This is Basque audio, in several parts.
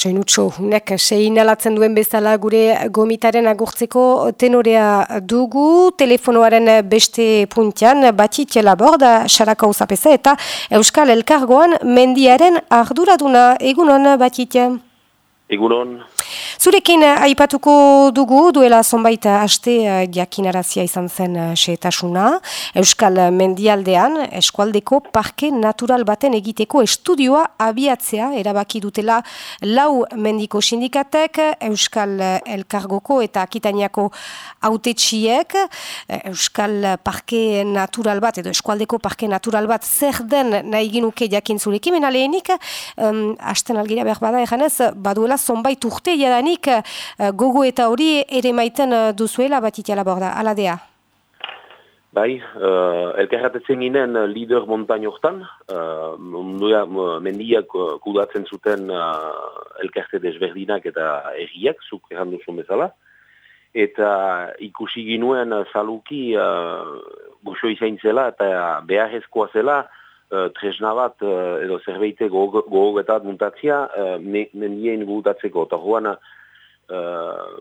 soinutxo, nek sein alatzen duen bezala gure gomitaren agurtzeko tenorea dugu, telefonoaren beste puntian, batit borda, xaraka usapesa eta Euskal Elkargoan mendiaren arduraduna egunon batit. Egunon. Zurekin eh, aipatuko dugu duela zonbait haste uh, jakinarazia izan zen seetasuna. Euskal Mendialdean eskualdeko parke natural baten egiteko estudioa abiatzea erabaki dutela lau mendiko sindikatek Euskal Elkargoko eta Akitaniako autetxiek Euskal Parke Natural bat edo eskualdeko parke natural bat zer den nahi ginuke jakin zurekin. Mena lehenik, um, hasten algira behar bada eganez, baduela zonbait urte jadanik uh, gogo eta hori ere maiten uh, duzuela bat itiala borda, aladea? Bai, uh, elkarratetzen ginen lider montañ hortan, uh, mendiak kudatzen zuten uh, elkarte desberdinak eta erriak, zuk errandu zuen bezala, eta ikusi ginuen zaluki uh, goxo izain zela eta beharrezkoa zela, uh, tresna bat uh, edo zerbeite gogoetat muntatzia uh, mendien gutatzeko. Eta joan, uh,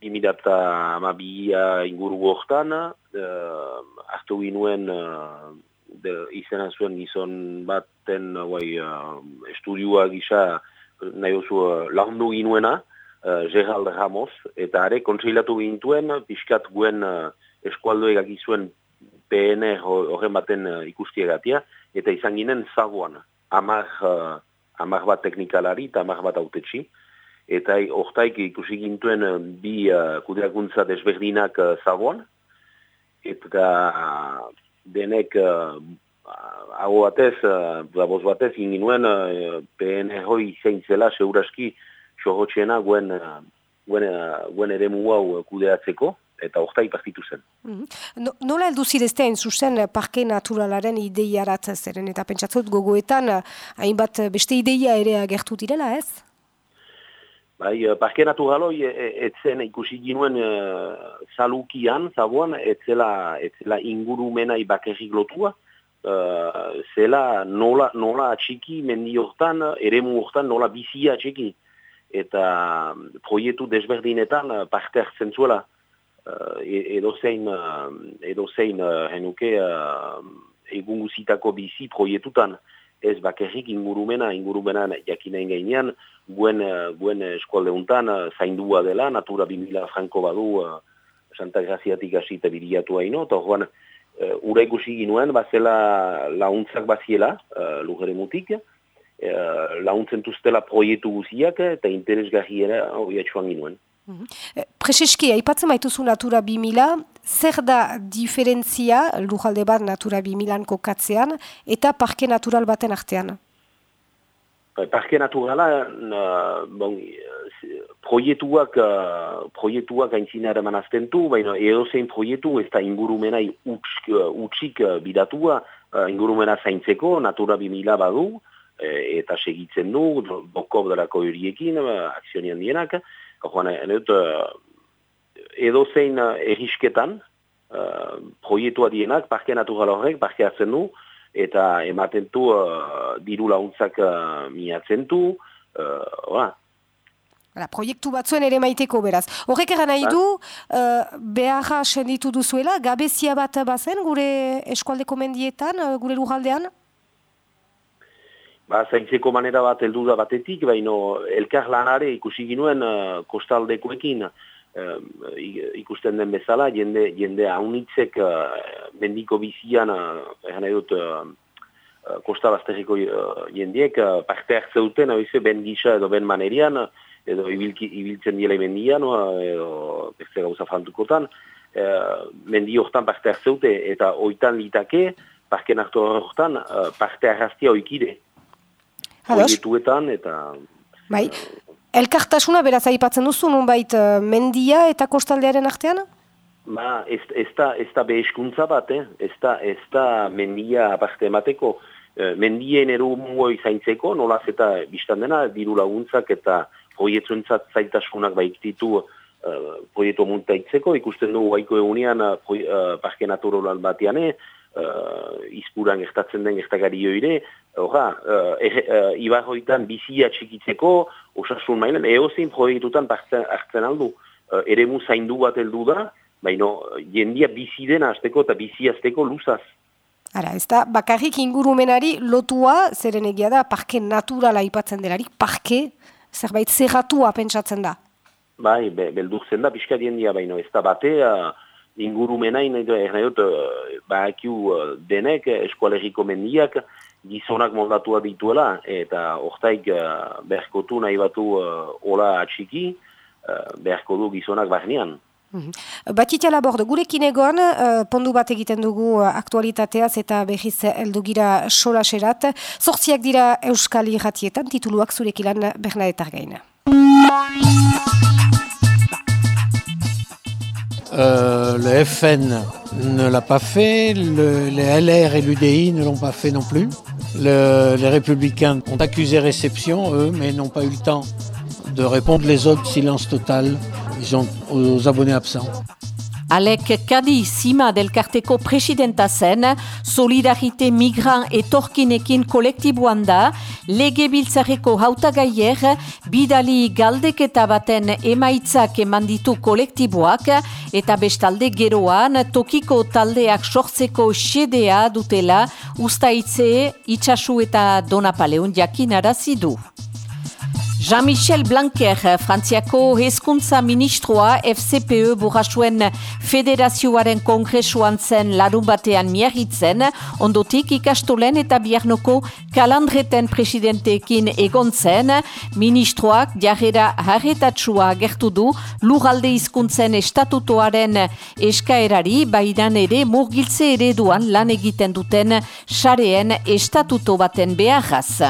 bimidata amabia inguru gortan, uh, hartu ginuen uh, izena zuen gizon baten uh, estudioa gisa nahi oso uh, laundu ginuena, uh, Gerald Ramos, eta are kontseilatu gintuen, pixkat guen uh, eskualdoegak izuen PNR horren baten uh, ikustiegatia, eta izan ginen zagoan, amar, uh, bat teknikalari eta amar bat autetxi, eta hortaik ikusi gintuen uh, bi uh, kudeakuntza desberdinak uh, zagoan, eta denek uh, hau batez, uh, baboz batez, inginuen uh, PN hoi zein zela, seuraski, sohotxena guen, uh, guen, uh, guen ere hau kudeatzeko, eta orta ipartitu zen. Mm -hmm. Nola heldu zireztean zuzen eh, parke naturalaren ideiarat zeren eta pentsatzot gogoetan eh, hainbat eh, beste ideia ere agertu direla ez? Bai, parke naturaloi etzen ikusi ginuen uh, salukian, zabuan, etzela, etzela ingurumena ibakerrik lotua, uh, zela nola, nola atxiki mendi hortan, eremu hortan nola bizia atxiki. Eta mm, proietu desberdinetan parte hartzen zuela uh, edo zein, uh, edo zein uh, henuke uh, egunguzitako bizi proietutan ez bakerrik ingurumena, ingurumena jakinain gainean, guen, uh, guen eskualde untan uh, zaindua dela, natura 2000 franko badu uh, Santa Graziatik asita biriatu haino, eta horrean uh, ura ikusi ginuen, bazela launtzak baziela, uh, lugere mutik, uh, launtzen tuztela proietu guziak, eta interesgarriera hori atxuan ginuen. Mhm. Eh, Prezeski, haipatzen maituzu Natura 2000, zer da diferentzia lujalde bat Natura 2000an kokatzean eta parke natural baten artean? Bai, parke naturala, bon, proietuak, uh, proietuak aintzinara manaztentu, baina edo zein proietu ez da ingurumenai utxik uh, bidatua, uh, ingurumena zaintzeko, Natura 2000 badu, eta segitzen du, bokob delako horiekin, akzionian dienak, Joan, enut, edo zein errisketan, uh, proiektua dienak, parke natural horrek, parke hartzen du, eta ematen du, uh, diru launtzak uh, miatzen du, uh, proiektu batzuen ere maiteko beraz. Horrek eran nahi du, uh, beharra senditu duzuela, gabezia bat bazen gure eskualdeko mendietan, gure lujaldean? Ba, zaintzeko manera bat heldu da batetik, baino elkar lanare ikusi ginuen uh, kostaldekoekin uh, ikusten den bezala, jende, jende haunitzek uh, mendiko bizian, uh, dut, uh, uh, kostalazteriko uh, jendiek, uh, parte hartzeuten, hau ben gisa edo ben manerian, edo ibilki, ibiltzen diela mendian, edo beste gauza fantukotan, uh, mendi hortan parte hartzeute, eta oitan litake, parken hartu hortan, uh, parte harraztia oikide proietuetan eta... Bai, elkartasuna beraz aipatzen duzu, nunbait uh, mendia eta kostaldearen artean? Ba, ez, ez, da, ez da beheskuntza bat, eh? ez, da, ez da mendia aparte emateko. Uh, mendien eru zaintzeko, nolaz eta biztan dena, diru laguntzak eta proietzuentzat zaitasunak baiktitu uh, proietu muntaitzeko, ikusten dugu baiko egunean uh, parke natural batean, uh, izpuran gertatzen den gertakari joire, horra, uh, er, uh, ibarroitan bizia txikitzeko, osasun mailen, eozin proiektutan hartzen aldu, uh, ere mu zaindu bat heldu da, baina jendia bizi dena azteko eta bizi azteko luzaz. Ara, ez da, bakarrik ingurumenari lotua, zeren egia da, parke naturala ipatzen delarik, parke, zerbait zerratua pentsatzen da. Bai, be, beldurtzen da, pixka diendia baino, ez da bate, uh, ingurumena, ernaiot, uh, bakiu uh, denek, eskualeriko mendiak, gizonak moldatua dituela, eta ortaik uh, berkotu nahi batu uh, ola atxiki, uh, berko du gizonak barnean. Mm -hmm. laborde, gurekin egon, uh, pondu bat egiten dugu uh, aktualitateaz eta behiz eldugira solaserat. Zortziak dira Euskal Iratietan, tituluak zurekilan Bernadetar gaina. Euh, le FN ne l'a pas fait, le, les LR et l'UDI ne l'ont pas fait non plus. Le, les Républicains ont accusé réception, eux, mais n'ont pas eu le temps de répondre. Les autres, silence total, ils ont aux abonnés absents. Alek Kadi Sima del Karteko presidenta zen, Solidarite Migran etorkinekin kolektiboan da, lege biltzareko hautagaier, bidali galdeketa baten emaitzak emanditu kolektiboak, eta bestalde geroan tokiko taldeak sortzeko xedea dutela, ustaitze, itxasu eta donapaleun jakin arazidu. Jean-Michel Blanquer, Frantziako hezkuntza ministroa FCPE burrasuen federazioaren kongresuan zen larun batean miagitzen, ondotik ikastolen eta biarnoko kalandreten presidenteekin egon zen, ministroak jarrera harretatsua gertu du lurralde hizkuntzen estatutoaren eskaerari baidan ere murgiltze ereduan lan egiten duten sareen estatuto baten beharraz.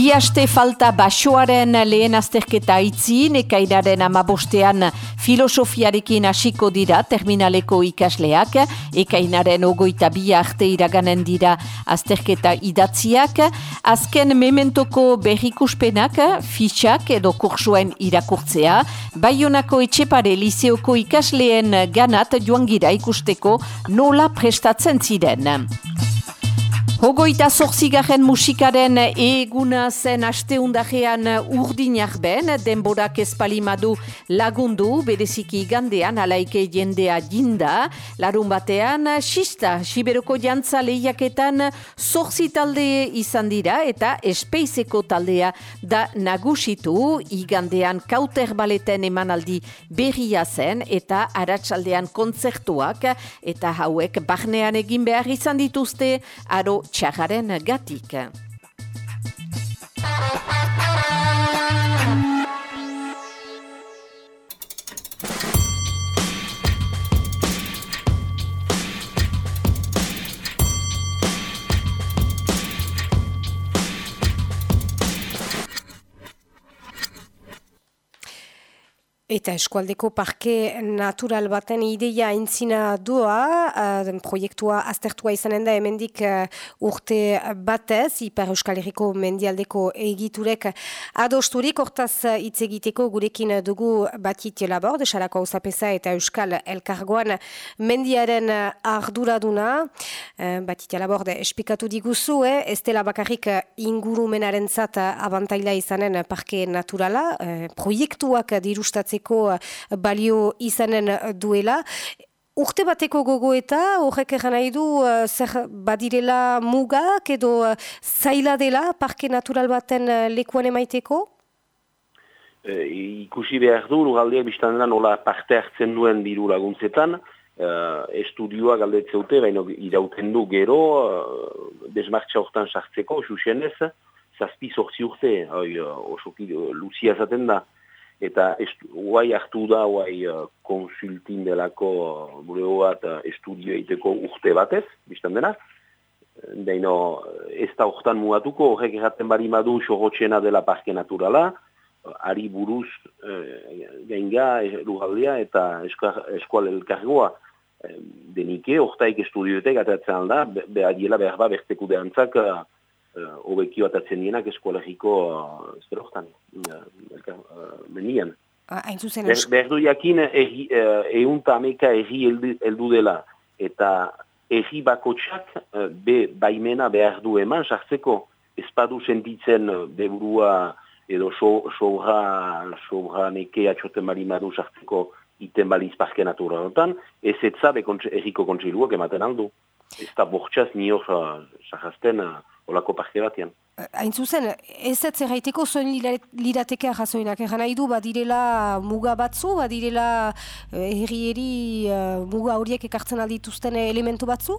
Bi aste falta basoaren lehen azterketa itzi, nekairaren amabostean filosofiarekin hasiko dira terminaleko ikasleak, ekainaren ogoita bi arte iraganen dira azterketa idatziak, azken mementoko berrikuspenak, fitxak edo kursuen irakurtzea, baionako etxepare liseoko ikasleen ganat joan gira ikusteko nola prestatzen ziren. Hogoita zorzigarren musikaren eguna zen asteundajean urdinak ben, denborak espalimadu lagundu, bereziki gandean, alaike jendea jinda, larun batean, xista, siberoko jantza lehiaketan zorzi talde izan dira, eta espeizeko taldea da nagusitu, igandean kauter baleten emanaldi berria zen, eta aratsaldean kontzertuak, eta hauek barnean egin behar izan dituzte, aro txajaren gatik. Eta eskualdeko parke natural baten ideia intzina doa, uh, proiektua aztertua izanen da hemendik uh, urte batez, Ipar Euskal Herriko mendialdeko egiturek adosturik, hortaz hitz egiteko gurekin dugu batit labord, xarako hausapesa eta Euskal Elkargoan mendiaren arduraduna. Uh, batit labord, espikatu diguzu, eh? ez dela bakarrik ingurumenaren zat abantaila izanen parke naturala, uh, proiektuak dirustatzeko Eh, balio izanen duela. Urte bateko gogo eta horrek egan nahi du uh, zer badirela mugak edo uh, zaila dela parke natural baten uh, lekuan emaiteko? E, ikusi behar du, lugaldeak biztan dena nola parte hartzen duen diru laguntzetan, uh, estudioa galdetzeute, baina irauten du gero, uh, desmartxa hortan sartzeko, xuxenez, zazpi sortzi urte, oi, uh, osoki uh, luzia zaten da, eta guai hartu da guai uh, konsultin delako uh, gure bat uh, estudio egiteko urte batez, biztan dena. Deino, ez da horretan mugatuko, horrek erraten bari madu xorrotxena dela parke naturala, ari buruz uh, gainga, lugaldea eta eskual elkargoa. Denike, horretaik estudioetek atatzen alda, behar diela behar ba, berteko deantzak, uh, hobeki uh, bat atzen dienak eskolegiko uh, zer horretan, uh, menien. Hain Ber, jakin egun eta ameka egi eldu, dela, eta erri bakotsak be baimena behar du eman sartzeko espadu sentitzen deburua edo sobra, sobra neke atxoten bali madu sartzeko iten baliz parke natura notan, ez zabe erriko kontsiluak ematen aldu. Ez da bortxaz nio sarrazten uh, olako parke batean. Hain zuzen, ez ez zerraiteko zoen lirateke ahazoinak, egan nahi du, badirela muga batzu, badirela herri uh, muga horiek ekartzen aldituzten elementu batzu?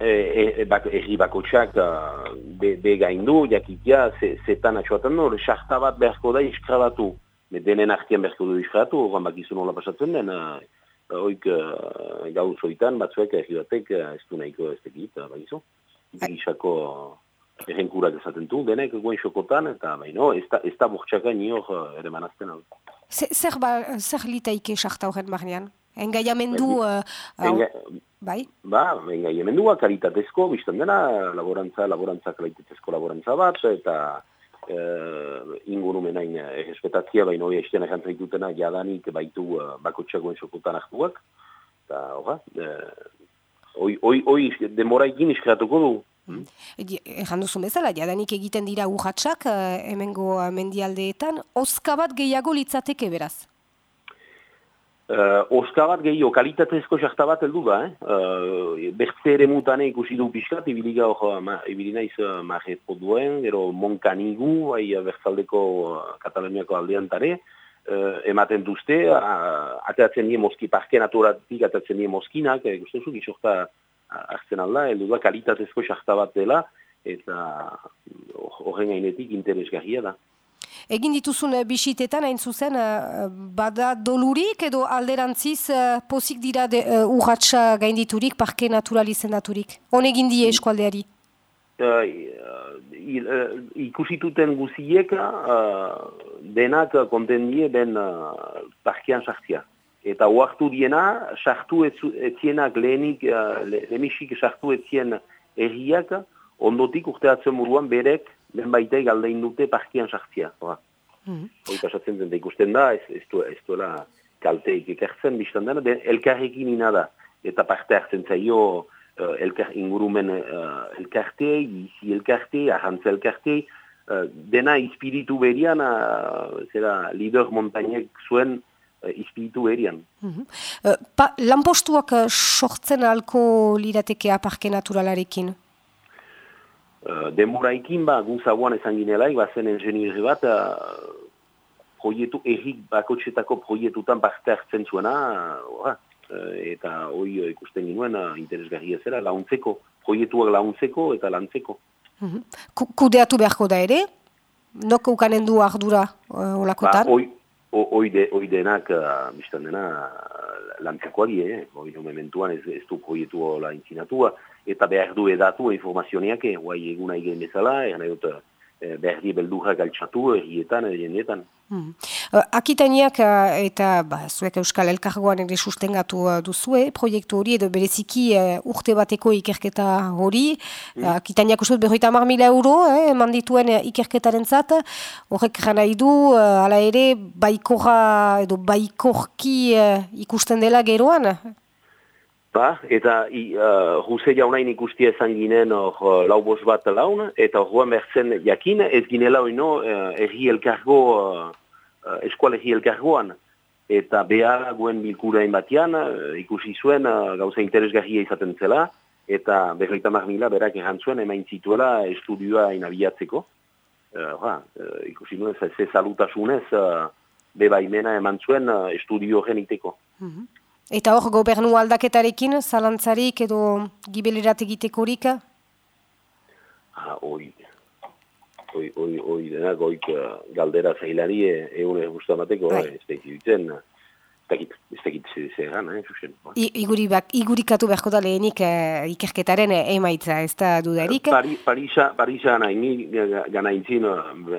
E, e, bak, erri bakotxak uh, be, be gaindu, jakitia, zetan atxoatan nore, sarta bat beharko da iskrabatu. Denen artian beharko du iskrabatu, oran bakizu nola pasatzen den, uh, oik uh, gau zoitan, batzuek erri batek, uh, ez du nahiko ez tekit, uh, bakizu. Gisako errenkurak esaten du, denek guen xokotan, eta baino, ez da, ez da bortxaka nior uh, ere manazten hau. Zer, ba, zer litaike sarta horren marnean? Engaiamendu... Uh, bai? Ba, engaiamendua kalitatezko, biztan dena, laborantza, laborantza kalitatezko laborantza bat, eta uh, ingurumenain errespetatzia, baina hori esten egantzai dutena jadanik baitu uh, bakotxagoen xokotan hartuak, eta horra, uh, oi, demora ikin iskratuko du, Hmm. Ejan duzu bezala, jadanik egiten dira urratxak, hemengo mendialdeetan, oska bat gehiago litzateke beraz? Uh, oska bat gehiago, kalitatezko jakta bat heldu da, eh? Uh, bertze ere mutane ikusi du pixkat, ibiliga hor, ma, ibilinaiz uh, marret poduen, ero monkanigu, bai bertzaldeko uh, katalaniako aldean tare, uh, ematen duzte, uh, atatzen die moski, parke naturatik atatzen die moskinak, eh, guztu zu, gizorta, hartzen alda, heldu da kalitatezko bat dela, eta horren gainetik interesgarria da. Egin dituzun eh, bisitetan, hain zuzen, eh, bada dolurik edo alderantziz eh, pozik dira de, uh, urratxa gainditurik, parke naturalizendaturik? Hone egin die eskualdeari? Uh, ikusituten guziek uh, denak kontendie ben uh, parkean sartzia eta oartu diena, sartu etzienak lehenik, uh, lehenisik sartu etzien erriak, ondotik urteatzen muruan berek, lehen baita galdein dute parkian sartzia. Mm -hmm. Hoi pasatzen zen, ikusten da, ez, ez, du, ez duela kalteik ekertzen, biztan dena, elkarrekin inada, eta parte hartzen zaio, uh, elkar, ingurumen uh, elkarte, izi elkarte, ahantza elkarte, uh, dena espiritu berian, uh, zera, lider montainek zuen, izpiritu erian. Mm -hmm. uh, lanpostuak uh, sortzen alko liratekea parke naturalarekin? Uh, demoraikin ba, guzaguan ezan ginelaik, ba zen engenierri bat, uh, proietu, errik bakotxetako proietutan parte hartzen zuena, uh, eta hoi uh, ikusten ginoen uh, interesgarria zera, launtzeko, proietuak launtzeko eta lantzeko. -hmm. Kudeatu beharko da ere? Noko ukanen du ardura uh, olakotan? Ba, oide, oidenak, uh, biztan dena, lantzekoa die, eh? oide mementuan ez, ez du proietu la intzinatua, eta behar du edatu informazioneak, eh? guai eguna igen bezala, egan egot, eh, behar di beldurra galtxatu, errietan, errietan. Hmm. Akitaniak eta ba, zuek Euskal Elkargoan ere sustengatu duzue, proiektu hori edo bereziki urte bateko ikerketa hori. Hmm. Akitaniak usut berroita mar mila euro, eh, eman dituen uh, ikerketaren zat. Horrek gana idu, ala ere, baikorra edo baikorki ikusten dela geroan. Ba, eta uh, Ruse jaunain ikustia ezan ginen uh, lau bos bat laun, eta horrean bertzen jakin, ez ginela oino uh, erri elkargo uh, uh, eskualegi elkargoan, eta behar guen bilkurain batean, uh, ikusi zuen uh, gauza interesgarria izaten zela, eta berreita mila berak erran zuen emain zituela estudioa inabiatzeko. Uh, uh, ikusi nuen, ze salutasunez, uh, bebaimena eman zuen uh, estudio geniteko. Mm -hmm. Eta hor, gobernu aldaketarekin, zalantzarik edo gibelerat egitekorik? Ah, oi, oi, oi, oi denak oik uh, galdera zailari egun ez guztu amateko, bai. ez da ikitzen, ez da ikitzen zegan, eh, zuzen. Iguri bak, igurikatu beharko da lehenik uh, ikerketaren emaitza, ez da dudarik? Pari, Parisa, Parisa nahi, gana intzin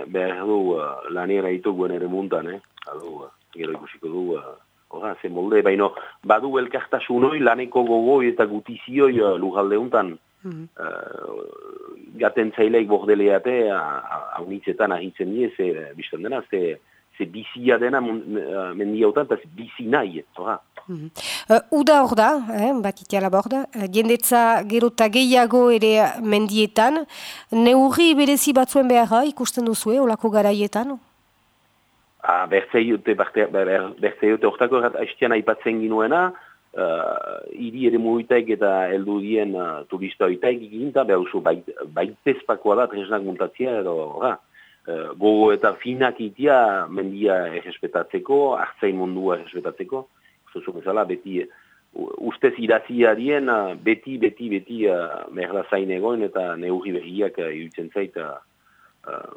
behar du uh, laniera itu guen ere muntan, eh? Uh, gero ikusiko du, uh, Ora, ze molde, baino, badu elkartasunoi, laneko gogoi eta gutizioi uh, lujalde untan. Mm gaten zaileik bordeleate, haunitzetan ahitzen die, ze biztan dena, ze, ze bizia dena mendia utan, eta ze bizi nahi, zora. Mm uda hor da, eh, bat itiala borda, jendetza gero eta gehiago ere mendietan, neurri berezi batzuen beharra ikusten duzu, eh, olako garaietan? Ah, bertzei dute, ortako haiztian aipatzen ginuena, uh, iri ere muitaik eta heldu dien uh, turista oitaik eginta, behar usu, baitezpakoa da, tresnak muntatzia, edo, ha, uh, gogo eta finak itia mendia errespetatzeko, hartzain mundua errespetatzeko, zuzu bezala, beti, ustez iraziarien, beti, beti, beti, uh, merda zain egoen eta neurri berriak uh, irutzen zaita, uh,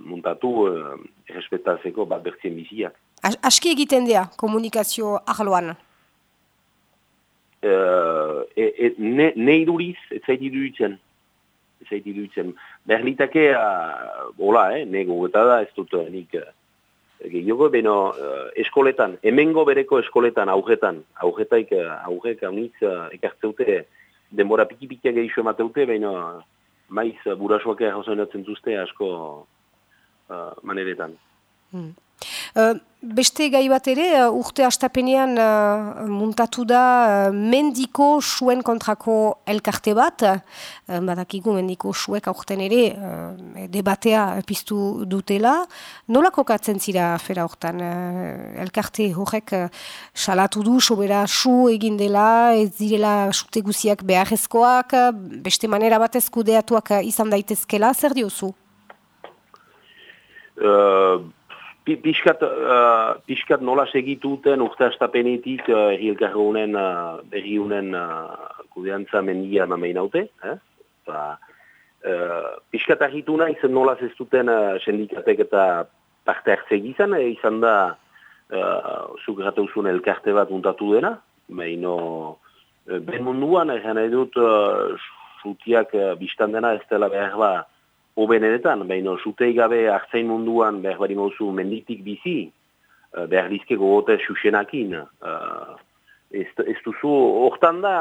muntatu uh, errespetatzeko bat bertzien biziak. Aski egiten dira komunikazio arloan? Uh, e, e, ne, ne iduriz, ez zait iduritzen. Ez zait iduritzen. Berlitake, uh, hola, eh, eta da, ez dut nik... Uh, Gehiago, beno, uh, eskoletan, hemengo bereko eskoletan, aurretan, aurretaik, uh, aurrek, haunitz, uh, ekartzeute, denbora piki-pikiak gehiago emateute, beno, maiz, uh, burasoak errazoen zuzte, asko, uh, maneretan. Hmm. Beste gai bat ere, uh, urte astapenean uh, muntatu da uh, mendiko suen kontrako elkarte bat, uh, badakigu mendiko suek aurten ere uh, debatea piztu dutela. Nola kokatzen zira afera hortan? Uh, elkarte horrek uh, salatu du, sobera su egin dela, ez direla sute guziak beharrezkoak, beste manera bat ezkudeatuak izan daitezkela, zer diozu? Uh, Piskat, uh, piskat nola segituten urte astapenetik uh, erri elkarro honen uh, berri honen uh, kudeantza mendia haute. Eh? Ba, uh, piskat argitu nahi zen nola zestuten uh, sendikatek eta parte hartze gizan, e, izan da uh, zuk uzun elkarte bat untatu dena. Meino, uh, ben munduan, egin edut, uh, zutiak uh, biztan dena ez dela behar ba, obenenetan, baina zutei gabe hartzain munduan behar mauzu menditik bizi, uh, behar dizke gogote xuxenakin. Uh, ez, ez duzu, hortan da,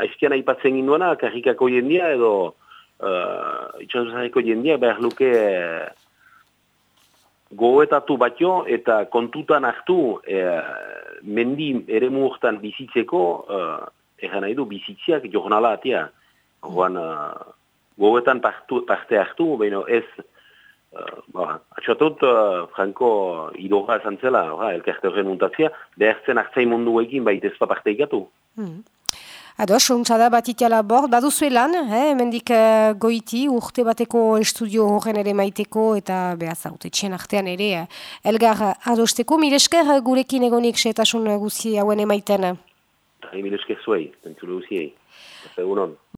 aizkian aipatzen ginduena, karrikako jendia edo uh, itxasuzareko jendia behar luke uh, gogoetatu batio eta kontutan hartu uh, mendi ere muurtan bizitzeko, uh, egan nahi du bizitziak jornala atia. Hoan, gogoetan parte hartu, baina ez, uh, ba, atxatut, uh, Franco idoga esan zela, elkarte horren muntatzia, behertzen hartzai mundu egin baita ez parte ikatu. Hmm. Ado, da bat itiala bord, baduzu elan, eh, mendik uh, goiti, urte bateko estudio horren ere maiteko, eta behaz haute txien artean ere, uh, elgar adosteko, milesker gurekin egonik seetasun guzi hauen emaiten? Milesker zuei, entzule guziei. Egunon.